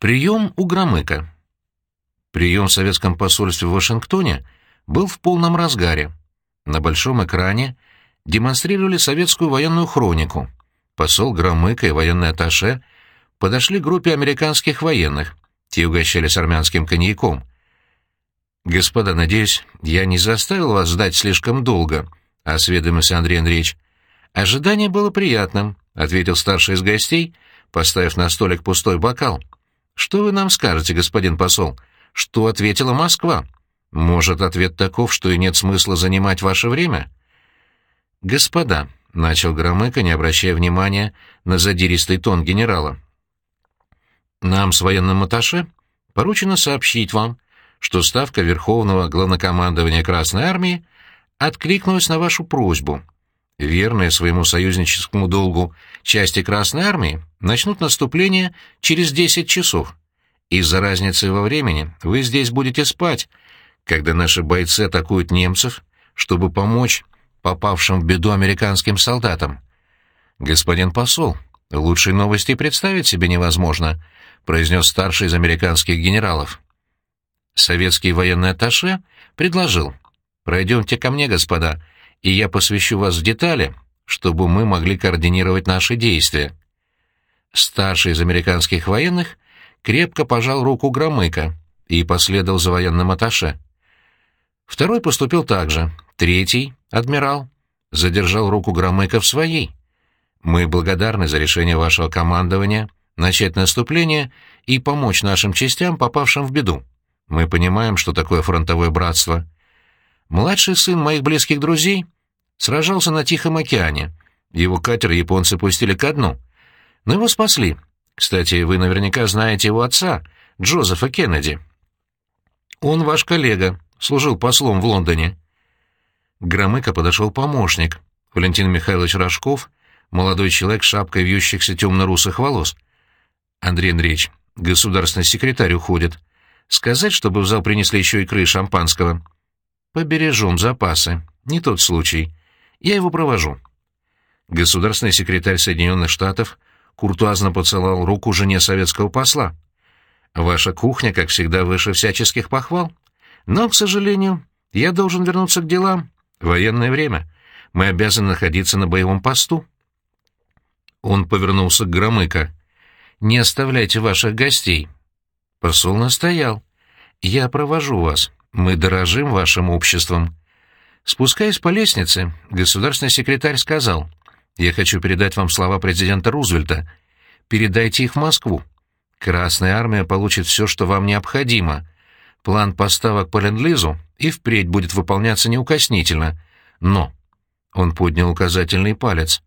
Прием у Громыка. Прием в советском посольстве в Вашингтоне был в полном разгаре. На большом экране демонстрировали советскую военную хронику. Посол Громыка и военный атташе подошли к группе американских военных. Те угощались армянским коньяком. «Господа, надеюсь, я не заставил вас ждать слишком долго», — осведомился Андрей Андреевич. «Ожидание было приятным», — ответил старший из гостей, поставив на столик пустой бокал. «Что вы нам скажете, господин посол? Что ответила Москва? Может, ответ таков, что и нет смысла занимать ваше время?» «Господа», — начал Громыко, не обращая внимания на задиристый тон генерала, — «нам с военным аташе поручено сообщить вам, что Ставка Верховного Главнокомандования Красной Армии откликнулась на вашу просьбу. Верные своему союзническому долгу части Красной Армии начнут наступление через 10 часов. Из-за разницы во времени вы здесь будете спать, когда наши бойцы атакуют немцев, чтобы помочь попавшим в беду американским солдатам. Господин посол, лучшей новости представить себе невозможно, произнес старший из американских генералов. Советский военный атташе предложил, пройдемте ко мне, господа, и я посвящу вас в детали, чтобы мы могли координировать наши действия. Старший из американских военных крепко пожал руку Громыка и последовал за военным атташе. Второй поступил так же. Третий, адмирал, задержал руку Громыка в своей. Мы благодарны за решение вашего командования начать наступление и помочь нашим частям, попавшим в беду. Мы понимаем, что такое фронтовое братство. Младший сын моих близких друзей сражался на Тихом океане. Его катер японцы пустили ко дну. Но его спасли. Кстати, вы наверняка знаете его отца, Джозефа Кеннеди. Он ваш коллега, служил послом в Лондоне. К Громыко подошел помощник, Валентин Михайлович Рожков, молодой человек с шапкой вьющихся темно-русых волос. Андрей Андреевич, государственный секретарь уходит. Сказать, чтобы в зал принесли еще икры и шампанского. Побережем запасы. Не тот случай. Я его провожу. Государственный секретарь Соединенных Штатов куртуазно поцеловал руку жене советского посла. «Ваша кухня, как всегда, выше всяческих похвал. Но, к сожалению, я должен вернуться к делам. Военное время. Мы обязаны находиться на боевом посту». Он повернулся к Громыко. «Не оставляйте ваших гостей». Посол настоял. «Я провожу вас. Мы дорожим вашим обществом». Спускаясь по лестнице, государственный секретарь сказал, «Я хочу передать вам слова президента Рузвельта. Передайте их в Москву. Красная армия получит все, что вам необходимо. План поставок по ленд-лизу и впредь будет выполняться неукоснительно. Но...» Он поднял указательный палец.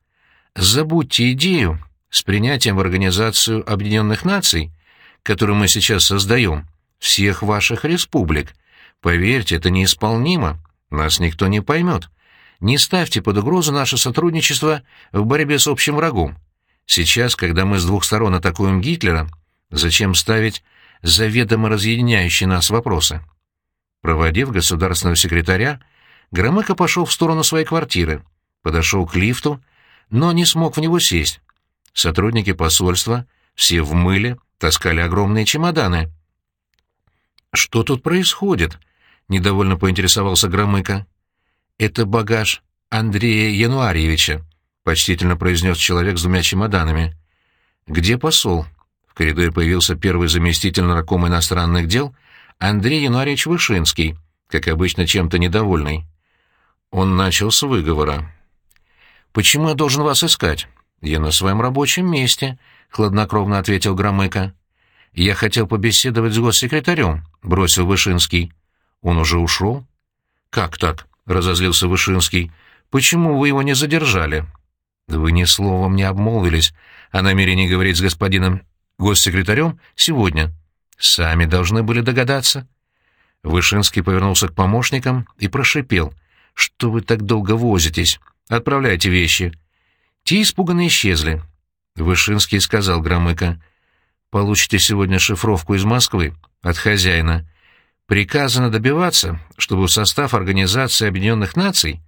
«Забудьте идею с принятием в Организацию Объединенных Наций, которую мы сейчас создаем, всех ваших республик. Поверьте, это неисполнимо. Нас никто не поймет. Не ставьте под угрозу наше сотрудничество в борьбе с общим врагом. Сейчас, когда мы с двух сторон атакуем Гитлера, зачем ставить заведомо разъединяющие нас вопросы? Проводив государственного секретаря, Громыко пошел в сторону своей квартиры, подошел к лифту, но не смог в него сесть. Сотрудники посольства, все в мыле, таскали огромные чемоданы. «Что тут происходит?» — недовольно поинтересовался Громыко. «Это багаж Андрея Януарьевича», — почтительно произнес человек с двумя чемоданами. «Где посол?» В коридоре появился первый заместитель наркома иностранных дел Андрей Януарьевич Вышинский, как обычно чем-то недовольный. Он начал с выговора. «Почему я должен вас искать? Я на своем рабочем месте», — хладнокровно ответил Громыко. «Я хотел побеседовать с госсекретарем», — бросил Вышинский. Он уже ушел? Как так? разозлился Вышинский. Почему вы его не задержали? Вы ни словом не обмолвились о намерении говорить с господином госсекретарем сегодня. Сами должны были догадаться. Вышинский повернулся к помощникам и прошипел. «Что вы так долго возитесь? Отправляйте вещи». Те испуганно исчезли. Вышинский сказал Громыко. «Получите сегодня шифровку из Москвы от хозяина. Приказано добиваться, чтобы в состав Организации Объединенных Наций,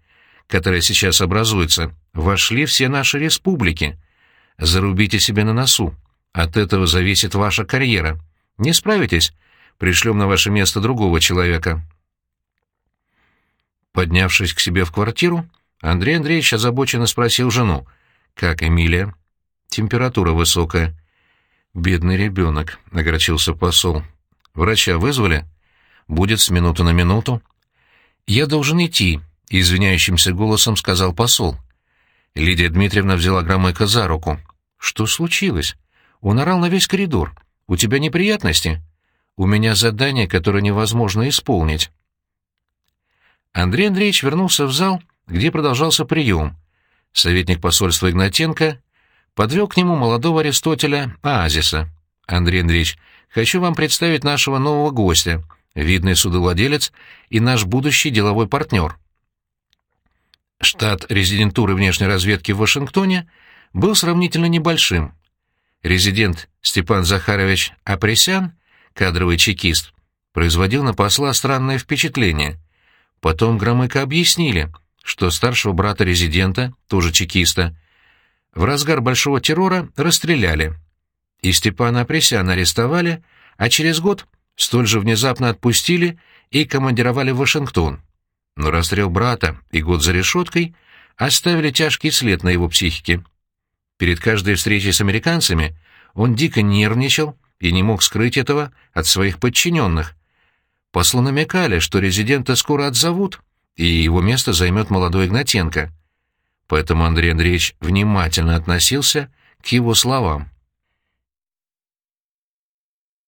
которая сейчас образуется, вошли все наши республики. Зарубите себе на носу. От этого зависит ваша карьера. Не справитесь? Пришлем на ваше место другого человека». Поднявшись к себе в квартиру, Андрей Андреевич озабоченно спросил жену. «Как Эмилия?» «Температура высокая». «Бедный ребенок», — огорчился посол. «Врача вызвали?» «Будет с минуты на минуту». «Я должен идти», — извиняющимся голосом сказал посол. Лидия Дмитриевна взяла Громыка за руку. «Что случилось? Он орал на весь коридор. У тебя неприятности?» «У меня задание, которое невозможно исполнить». Андрей Андреевич вернулся в зал, где продолжался прием. Советник посольства Игнатенко подвел к нему молодого Аристотеля Оазиса. «Андрей Андреевич, хочу вам представить нашего нового гостя, видный судовладелец и наш будущий деловой партнер». Штат резидентуры внешней разведки в Вашингтоне был сравнительно небольшим. Резидент Степан Захарович Апресян, кадровый чекист, производил на посла странное впечатление. Потом Громыко объяснили, что старшего брата резидента, тоже чекиста, в разгар большого террора расстреляли. И Степана Апресяна арестовали, а через год столь же внезапно отпустили и командировали в Вашингтон. Но расстрел брата и год за решеткой оставили тяжкий след на его психике. Перед каждой встречей с американцами он дико нервничал и не мог скрыть этого от своих подчиненных. Послу намекали, что резидента скоро отзовут, и его место займет молодой Игнатенко. Поэтому Андрей Андреевич внимательно относился к его словам.